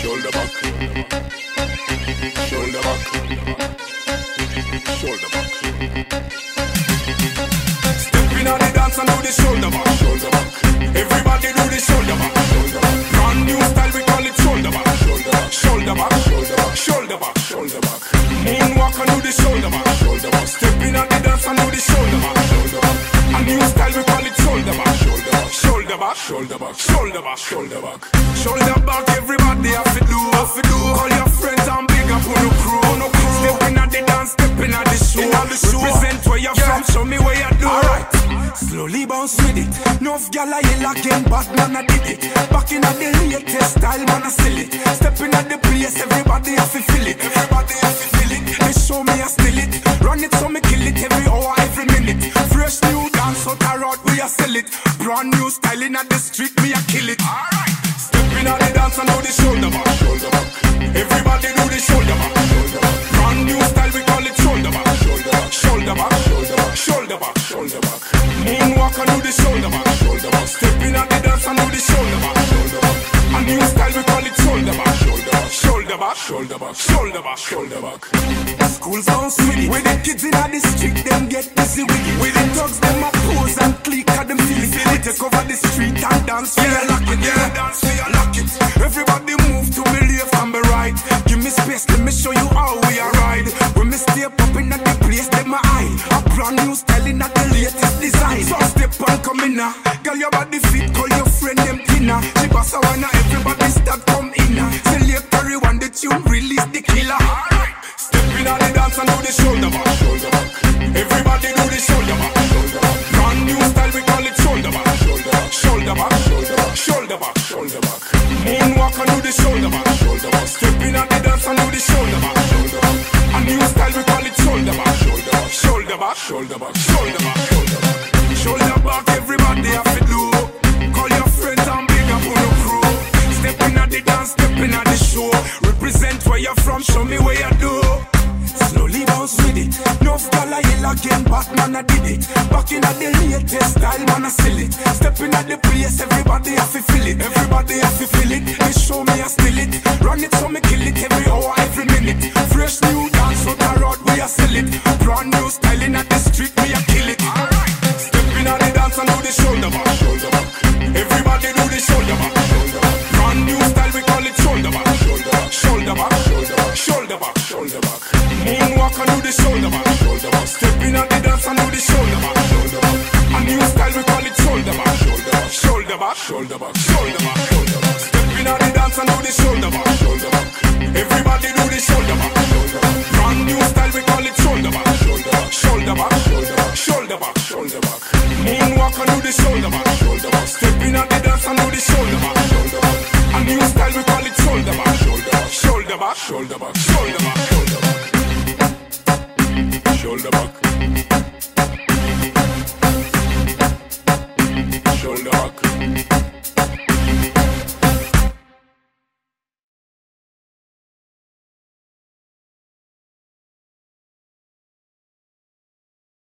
Shoulder back. Shoulder back. Shoulder back. Step on the dance and do the shoulder back. Back. Shoulder back. Shoulder back. Shoulder back. Shoulder back. Everybody have to do. Have to do. Call your friends and big up on the crew. On the crew. Step in on the dance. Step in on the show. In the show. Represent where you're from. Show me where you do. Alright. Slowly bounce with it. Nuff gal I yell again, but man I did it. Back in the latest style, man I sell it. Step in at the place, everybody have to feel we a sell it. Brand new style in the street, me a kill it. Alright. Step in at the dance and do the shoulder back. Shoulder back. Everybody do the shoulder back. Shoulder back. Brand new style, we call it shoulder back. Shoulder back. Shoulder back. Shoulder back. Shoulder back. Moonwalk and do the shoulder back. Shoulder back. Step in at the dance and do the shoulder back. Shoulder back. A new style, we call it shoulder back. Shoulder back. Shoulder back. Shoulder back. Shoulder back. Shoulder back. School's on sweet. With the kids in the street, them get busy with it. With the thugs, them a pose and click at them feel it. Take over the street and dance, we yeah. lock it. Yeah, dance, we lock it. Everybody move to me left and me right. Give me space, let me show you how we are ride. When me stay up in the place, them my eye. A brand new style in the latest design. So step on come in now. Girl, your body fit, call your friend them thinner. She pass wanna everybody Shoulder back. Moonwalk and do the shoulder back. Shoulder back. Step in on the dance and do the shoulder back. Shoulder back. A new style, we call it. Shoulder back. Shoulder back. Shoulder back. Shoulder back. Bounce with it. No gal I yell again, but man I did it. Back in at the latest style, man I sell it. Step in at the place, everybody have to feel it. Everybody have to feel it. They show me I steal it. Run it so me kill it every hour, every minute. Fresh new shoulder back. Shoulder back. Step in at the dance and do the shoulder back. Shoulder back. A new style, we call it shoulder back. Shoulder back. Shoulder back. Shoulder back. Shoulder back. Shoulder back. Step in at the dance and do the shoulder back. Shoulder back. Everybody do the shoulder back. Shoulder back. Brand new style, we call it shoulder back. Shoulder back. Shoulder back. Shoulder back. Shoulder back. Shoulder back. Moonwalk and do the shoulder back. Shoulder back. Step in at the dance and do the shoulder back. Shoulder back. A new style, we call it shoulder back, shoulder back. Shoulder back. Shoulder back. Shoulder back.